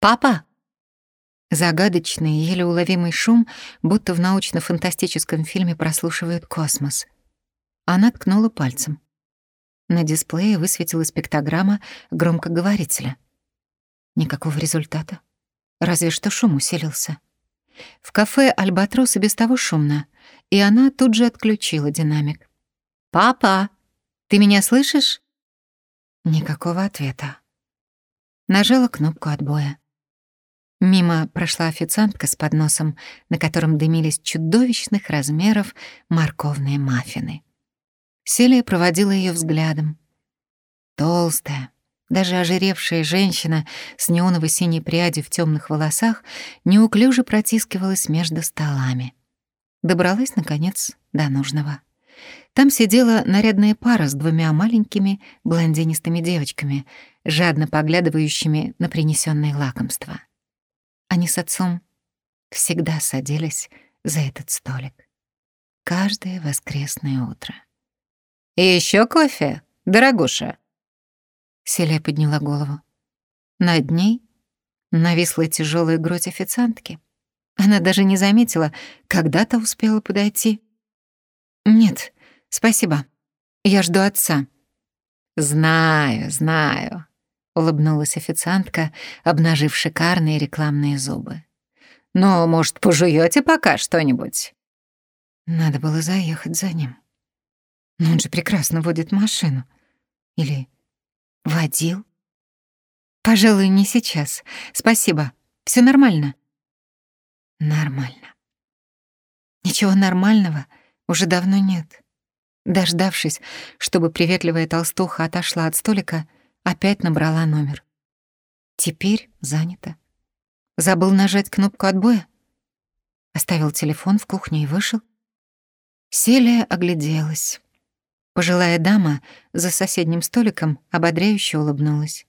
«Папа!» Загадочный, еле уловимый шум, будто в научно-фантастическом фильме прослушивают космос. Она ткнула пальцем. На дисплее высветилась пиктограмма громкоговорителя. Никакого результата. Разве что шум усилился. В кафе «Альбатрос» и без того шумно, и она тут же отключила динамик. «Папа, ты меня слышишь?» Никакого ответа. Нажала кнопку отбоя. Мимо прошла официантка с подносом, на котором дымились чудовищных размеров морковные маффины. Селия проводила ее взглядом. Толстая, даже ожиревшая женщина с неоновой синей прядью в темных волосах неуклюже протискивалась между столами. Добралась, наконец, до нужного. Там сидела нарядная пара с двумя маленькими блондинистыми девочками, жадно поглядывающими на принесенные лакомства. Они с отцом всегда садились за этот столик. Каждое воскресное утро. «И еще кофе, дорогуша?» Селия подняла голову. Над ней нависла тяжелая грудь официантки. Она даже не заметила, когда-то успела подойти. «Нет, спасибо. Я жду отца». «Знаю, знаю», — улыбнулась официантка, обнажив шикарные рекламные зубы. «Ну, может, пожуете пока что-нибудь?» Надо было заехать за ним. Но он же прекрасно водит машину. Или Водил? Пожалуй, не сейчас. Спасибо. Все нормально. Нормально. Ничего нормального уже давно нет. Дождавшись, чтобы приветливая толстуха отошла от столика, опять набрала номер. Теперь занято. Забыл нажать кнопку отбоя? Оставил телефон в кухне и вышел. Селия огляделась. Пожилая дама за соседним столиком ободряюще улыбнулась.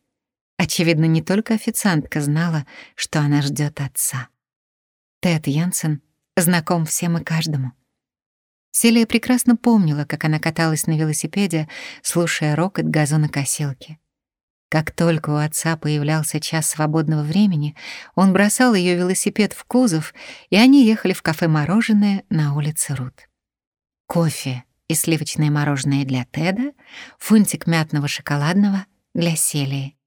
Очевидно, не только официантка знала, что она ждет отца. Тед Янсен знаком всем и каждому. Селия прекрасно помнила, как она каталась на велосипеде, слушая рокот газонокосилки. Как только у отца появлялся час свободного времени, он бросал ее велосипед в кузов, и они ехали в кафе «Мороженое» на улице Рут. Кофе и сливочное мороженое для Теда, фунтик мятного шоколадного для Селии.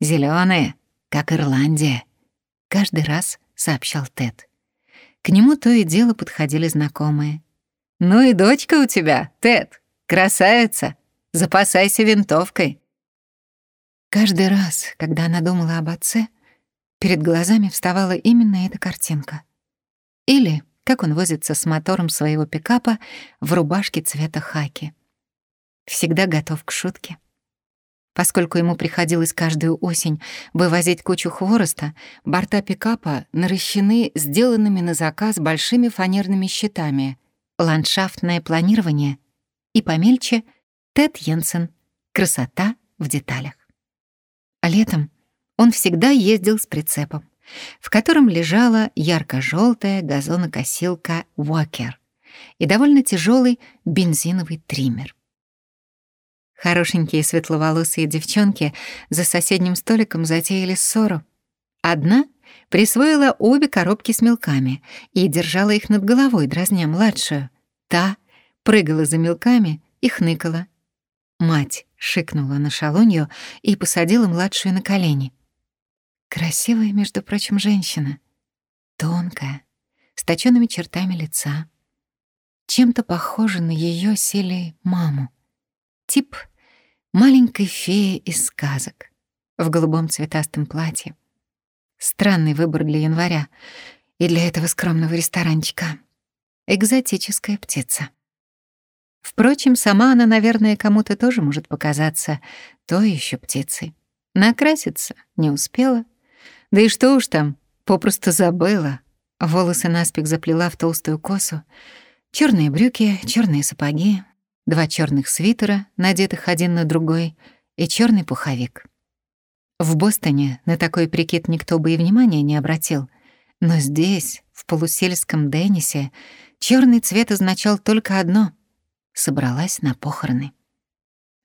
Зеленые, как Ирландия», — каждый раз сообщал Тед. К нему то и дело подходили знакомые. «Ну и дочка у тебя, Тед, красавица, запасайся винтовкой». Каждый раз, когда она думала об отце, перед глазами вставала именно эта картинка. Или как он возится с мотором своего пикапа в рубашке цвета хаки. Всегда готов к шутке. Поскольку ему приходилось каждую осень вывозить кучу хвороста, борта пикапа наращены сделанными на заказ большими фанерными щитами, ландшафтное планирование и помельче Тед Йенсен «Красота в деталях». Летом он всегда ездил с прицепом в котором лежала ярко-желтая газонокосилка «Уокер» и довольно тяжелый бензиновый триммер. Хорошенькие светловолосые девчонки за соседним столиком затеяли ссору. Одна присвоила обе коробки с мелками и держала их над головой, дразня младшую. Та прыгала за мелками и хныкала. Мать шикнула на шалунью и посадила младшую на колени — Красивая, между прочим, женщина. Тонкая, с точёными чертами лица. Чем-то похожа на её сели маму. Тип маленькой феи из сказок в голубом цветастом платье. Странный выбор для января и для этого скромного ресторанчика. Экзотическая птица. Впрочем, сама она, наверное, кому-то тоже может показаться той ещё птицей. Накраситься не успела, да и что уж там, попросту забыла. Волосы наспех заплела в толстую косу. черные брюки, черные сапоги, два черных свитера, надетых один на другой, и черный пуховик. В Бостоне на такой прикид никто бы и внимания не обратил. Но здесь, в полусельском Деннисе, черный цвет означал только одно — собралась на похороны.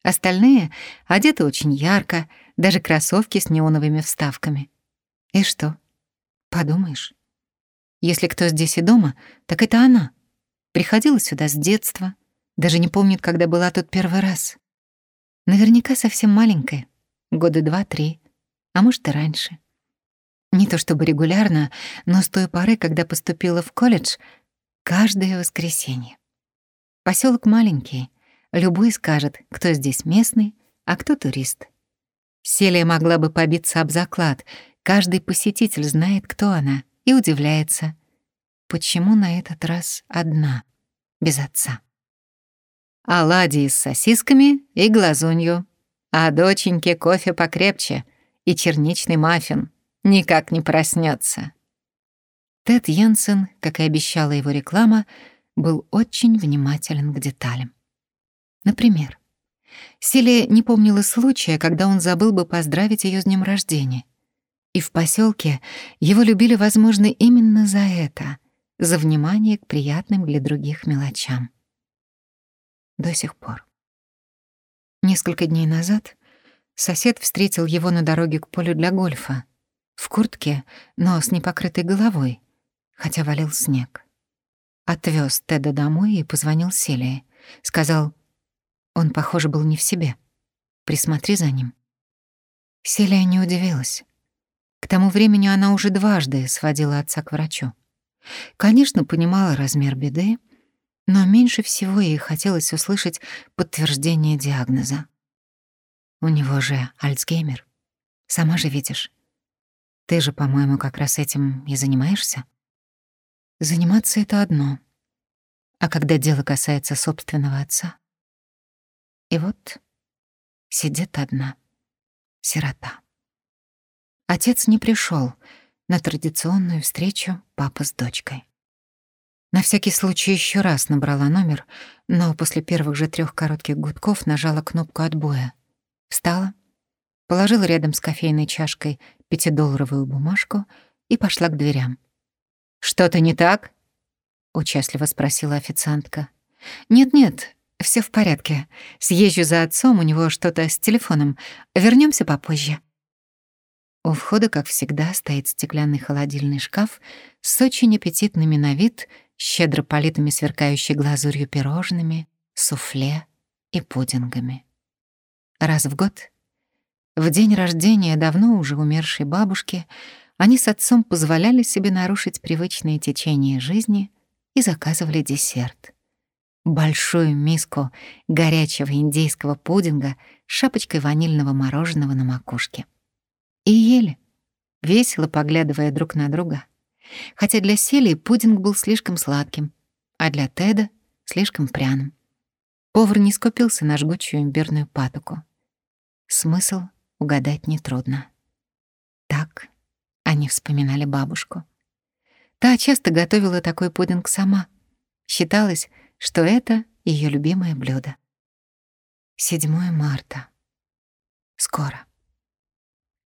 Остальные одеты очень ярко, даже кроссовки с неоновыми вставками — И что? Подумаешь. Если кто здесь и дома, так это она. Приходила сюда с детства, даже не помнит, когда была тут первый раз. Наверняка совсем маленькая, года два-три, а может и раньше. Не то чтобы регулярно, но с той поры, когда поступила в колледж, каждое воскресенье. Поселок маленький, любой скажет, кто здесь местный, а кто турист. Селия могла бы побиться об заклад, каждый посетитель знает, кто она, и удивляется, почему на этот раз одна, без отца оладьи с сосисками и глазунью, а доченьке кофе покрепче и черничный маффин. Никак не проснется. Тед Йенсен, как и обещала его реклама, был очень внимателен к деталям. Например, Силия не помнила случая, когда он забыл бы поздравить ее с днем рождения. И в поселке его любили, возможно, именно за это, за внимание к приятным для других мелочам до сих пор. Несколько дней назад сосед встретил его на дороге к полю для гольфа, в куртке, но с непокрытой головой, хотя валил снег. Отвез Теда домой и позвонил Селии. Сказал, он, похоже, был не в себе. Присмотри за ним. Селия не удивилась. К тому времени она уже дважды сводила отца к врачу. Конечно, понимала размер беды, но меньше всего ей хотелось услышать подтверждение диагноза. У него же Альцгеймер. Сама же видишь. Ты же, по-моему, как раз этим и занимаешься. Заниматься — это одно. А когда дело касается собственного отца... И вот сидит одна, сирота. Отец не пришел на традиционную встречу папы с дочкой. На всякий случай еще раз набрала номер, но после первых же трех коротких гудков нажала кнопку отбоя. Встала, положила рядом с кофейной чашкой пятидолларовую бумажку и пошла к дверям. «Что-то не так?» — участливо спросила официантка. «Нет-нет, все в порядке. Съезжу за отцом, у него что-то с телефоном. Вернемся попозже». У входа, как всегда, стоит стеклянный холодильный шкаф с очень аппетитными на вид — щедро политыми сверкающей глазурью пирожными, суфле и пудингами. Раз в год, в день рождения давно уже умершей бабушки, они с отцом позволяли себе нарушить привычные течения жизни и заказывали десерт. Большую миску горячего индейского пудинга с шапочкой ванильного мороженого на макушке. И ели, весело поглядывая друг на друга — Хотя для Селии пудинг был слишком сладким, а для Теда — слишком пряным. Повар не скупился на жгучую имбирную патоку. Смысл угадать нетрудно. Так они вспоминали бабушку. Та часто готовила такой пудинг сама. Считалось, что это ее любимое блюдо. 7 марта. Скоро.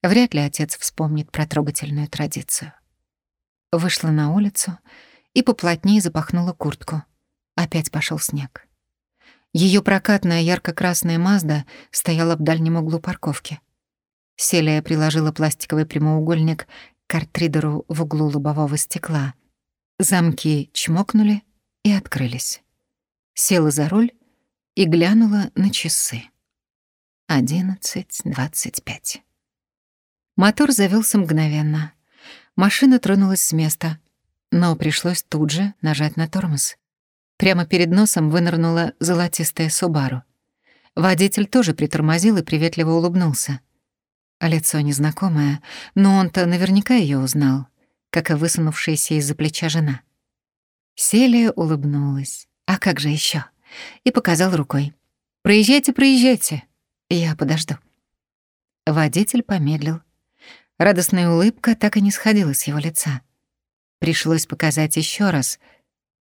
Вряд ли отец вспомнит про трогательную традицию. Вышла на улицу и поплотнее запахнула куртку. Опять пошел снег. Ее прокатная ярко-красная Мазда стояла в дальнем углу парковки. Селия приложила пластиковый прямоугольник картридеру в углу лобового стекла. Замки чмокнули и открылись. Села за руль и глянула на часы. Одиннадцать двадцать пять. Мотор завелся мгновенно — Машина тронулась с места, но пришлось тут же нажать на тормоз. Прямо перед носом вынырнула золотистая Субару. Водитель тоже притормозил и приветливо улыбнулся. А лицо незнакомое, но он-то наверняка ее узнал, как и высунувшаяся из-за плеча жена. Селия улыбнулась. А как же еще? И показал рукой. «Проезжайте, проезжайте. Я подожду». Водитель помедлил, Радостная улыбка так и не сходила с его лица. Пришлось показать еще раз,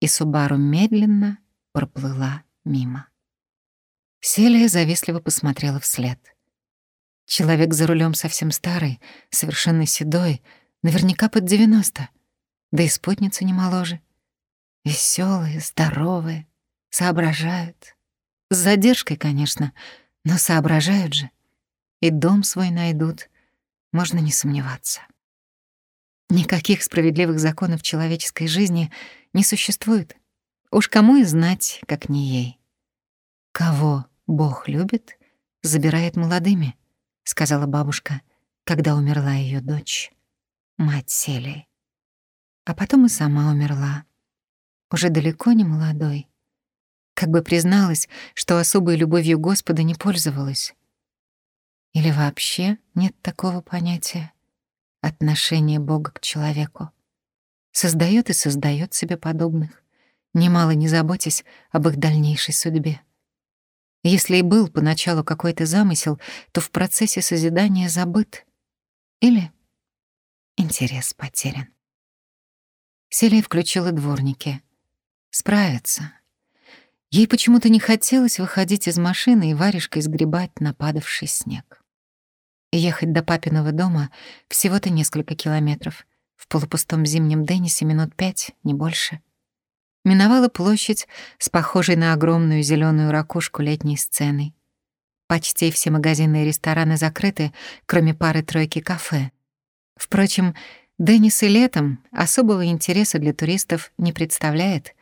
и Субару медленно проплыла мимо. Селия завистливо посмотрела вслед. Человек за рулем совсем старый, совершенно седой, наверняка под 90, да и спутница не моложе. Веселые, здоровые, соображают. С задержкой, конечно, но соображают же. И дом свой найдут — можно не сомневаться. Никаких справедливых законов человеческой жизни не существует. Уж кому и знать, как не ей. Кого Бог любит, забирает молодыми, сказала бабушка, когда умерла ее дочь, мать Селии. А потом и сама умерла, уже далеко не молодой. Как бы призналась, что особой любовью Господа не пользовалась. Или вообще нет такого понятия отношение Бога к человеку. Создает и создает себе подобных, немало не заботясь об их дальнейшей судьбе. Если и был поначалу какой-то замысел, то в процессе созидания забыт. Или интерес потерян. Селия включила дворники. Справиться. Ей почему-то не хотелось выходить из машины и варежкой сгребать нападавший снег. Ехать до папиного дома всего-то несколько километров. В полупустом зимнем Деннисе минут пять, не больше. Миновала площадь с похожей на огромную зеленую ракушку летней сценой. Почти все магазины и рестораны закрыты, кроме пары-тройки кафе. Впрочем, Деннис и летом особого интереса для туристов не представляет,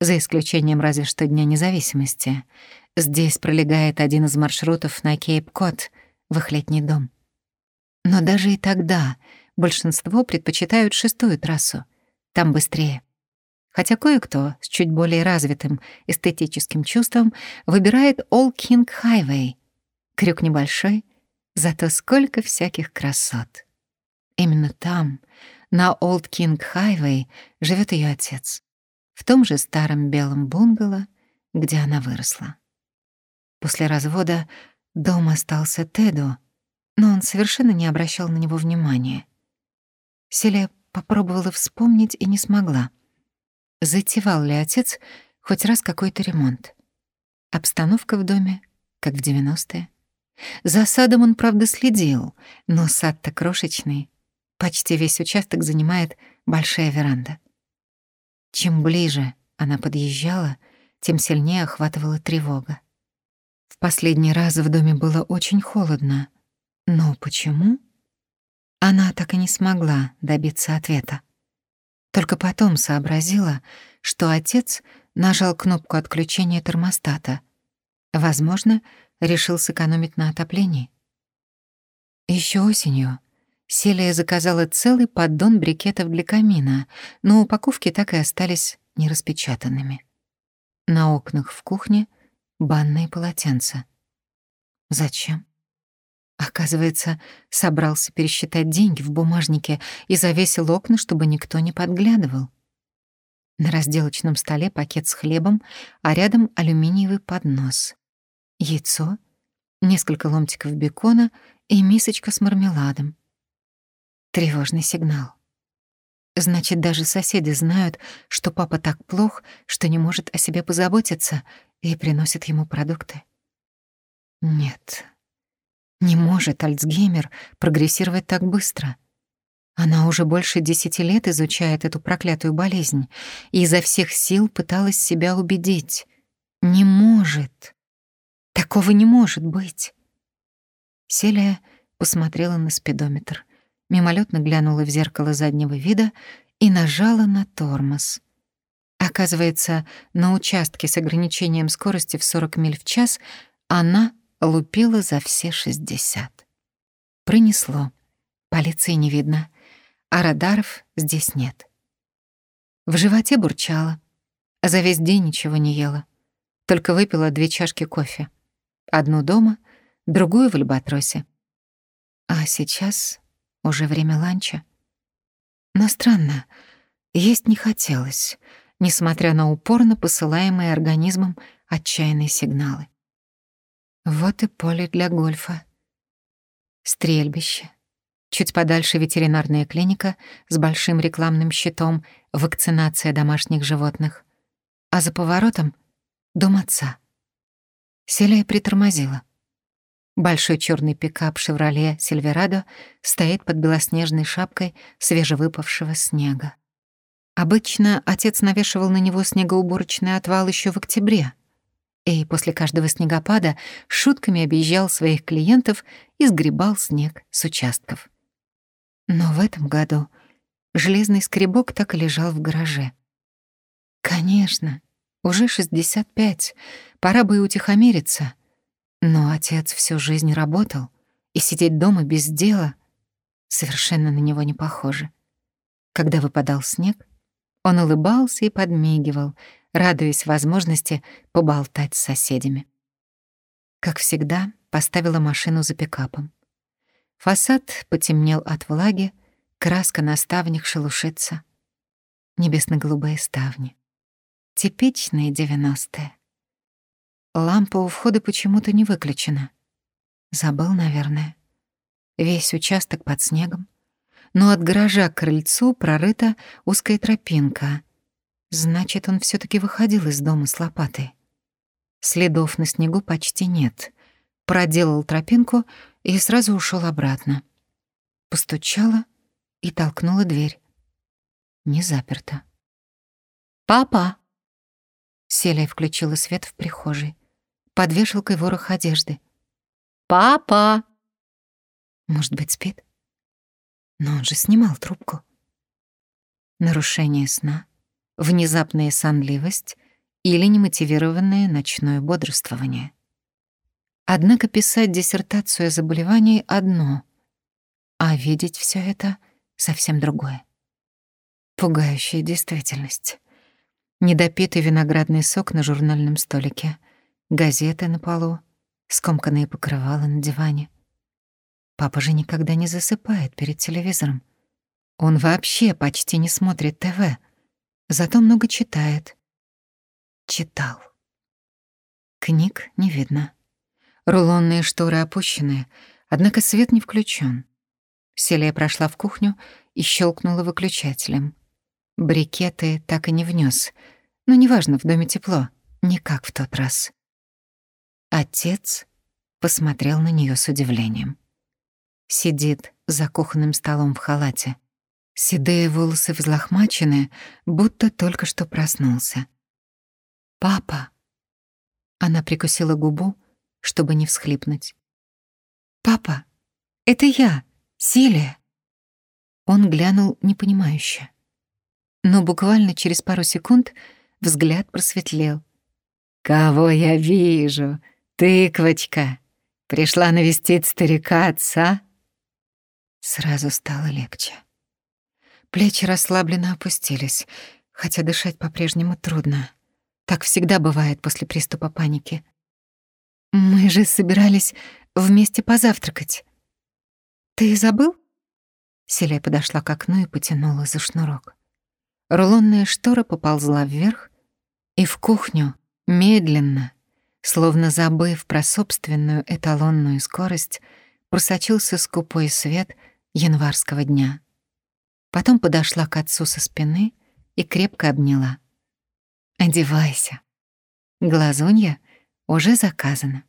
за исключением разве что Дня независимости. Здесь пролегает один из маршрутов на Кейп-Кот — в их летний дом. Но даже и тогда большинство предпочитают шестую трассу. Там быстрее. Хотя кое-кто с чуть более развитым эстетическим чувством выбирает All King Highway. Крюк небольшой, зато сколько всяких красот. Именно там, на Old King Highway, живет ее отец. В том же старом белом бунгало, где она выросла. После развода Дом остался Теду, но он совершенно не обращал на него внимания. Селия попробовала вспомнить и не смогла. Затевал ли отец хоть раз какой-то ремонт? Обстановка в доме, как в 90-е. За садом он, правда, следил, но сад-то крошечный. Почти весь участок занимает большая веранда. Чем ближе она подъезжала, тем сильнее охватывала тревога. В последний раз в доме было очень холодно. Но почему? Она так и не смогла добиться ответа. Только потом сообразила, что отец нажал кнопку отключения термостата. Возможно, решил сэкономить на отоплении. Еще осенью Селия заказала целый поддон брикетов для камина, но упаковки так и остались нераспечатанными. На окнах в кухне — банные полотенца. Зачем? Оказывается, собрался пересчитать деньги в бумажнике и завесил окна, чтобы никто не подглядывал. На разделочном столе пакет с хлебом, а рядом алюминиевый поднос. Яйцо, несколько ломтиков бекона и мисочка с мармеладом. Тревожный сигнал. Значит, даже соседи знают, что папа так плох, что не может о себе позаботиться, и приносит ему продукты. Нет, не может Альцгеймер прогрессировать так быстро. Она уже больше десяти лет изучает эту проклятую болезнь и изо всех сил пыталась себя убедить. Не может. Такого не может быть. Селия посмотрела на спидометр, мимолетно глянула в зеркало заднего вида и нажала на тормоз — Оказывается, на участке с ограничением скорости в 40 миль в час она лупила за все 60. Пронесло. Полиции не видно, а радаров здесь нет. В животе бурчало. За весь день ничего не ела. Только выпила две чашки кофе. Одну дома, другую в Альбатросе. А сейчас уже время ланча. Но странно, есть не хотелось — несмотря на упорно посылаемые организмом отчаянные сигналы. Вот и поле для гольфа. Стрельбище. Чуть подальше ветеринарная клиника с большим рекламным щитом «Вакцинация домашних животных». А за поворотом — дом отца. Селия притормозила. Большой черный пикап «Шевроле Сильверадо» стоит под белоснежной шапкой свежевыпавшего снега. Обычно отец навешивал на него снегоуборочный отвал еще в октябре. И после каждого снегопада шутками объезжал своих клиентов и сгребал снег с участков. Но в этом году Железный скребок так и лежал в гараже. Конечно, уже 65, пора бы и утихомириться. Но отец всю жизнь работал, и сидеть дома без дела совершенно на него не похоже. Когда выпадал снег, он улыбался и подмигивал, радуясь возможности поболтать с соседями. Как всегда, поставила машину за пикапом. Фасад потемнел от влаги, краска на ставнях шелушится. Небесно-голубые ставни. Типичные девяностые. Лампа у входа почему-то не выключена. Забыл, наверное. Весь участок под снегом. Но от гаража к крыльцу прорыта узкая тропинка. Значит, он все таки выходил из дома с лопатой. Следов на снегу почти нет. Проделал тропинку и сразу ушел обратно. Постучала и толкнула дверь. Не заперта. «Папа!» Селия включила свет в прихожей. Под вешалкой ворох одежды. «Папа!» Может быть, спит? Но он же снимал трубку. Нарушение сна, внезапная сонливость или немотивированное ночное бодрствование. Однако писать диссертацию о заболевании — одно, а видеть все это — совсем другое. Пугающая действительность недопитый виноградный сок на журнальном столике, газеты на полу, скомканные покрывала на диване. Папа же никогда не засыпает перед телевизором. Он вообще почти не смотрит ТВ, зато много читает. Читал. Книг не видно. Рулонные шторы опущены, однако свет не включен. Селия прошла в кухню и щелкнула выключателем. Брикеты так и не внес, но неважно, в доме тепло, не как в тот раз. Отец посмотрел на нее с удивлением. Сидит за кухонным столом в халате. Седые волосы взлохмачены, будто только что проснулся. «Папа!» Она прикусила губу, чтобы не всхлипнуть. «Папа, это я, Силия!» Он глянул непонимающе но буквально через пару секунд взгляд просветлел. «Кого я вижу? Тыквочка! Пришла навестить старика отца?» Сразу стало легче. Плечи расслабленно опустились, хотя дышать по-прежнему трудно. Так всегда бывает после приступа паники. «Мы же собирались вместе позавтракать. Ты забыл?» Селия подошла к окну и потянула за шнурок. Рулонная штора поползла вверх, и в кухню медленно, словно забыв про собственную эталонную скорость, просочился скупой свет январского дня. Потом подошла к отцу со спины и крепко обняла. «Одевайся. Глазунья уже заказана».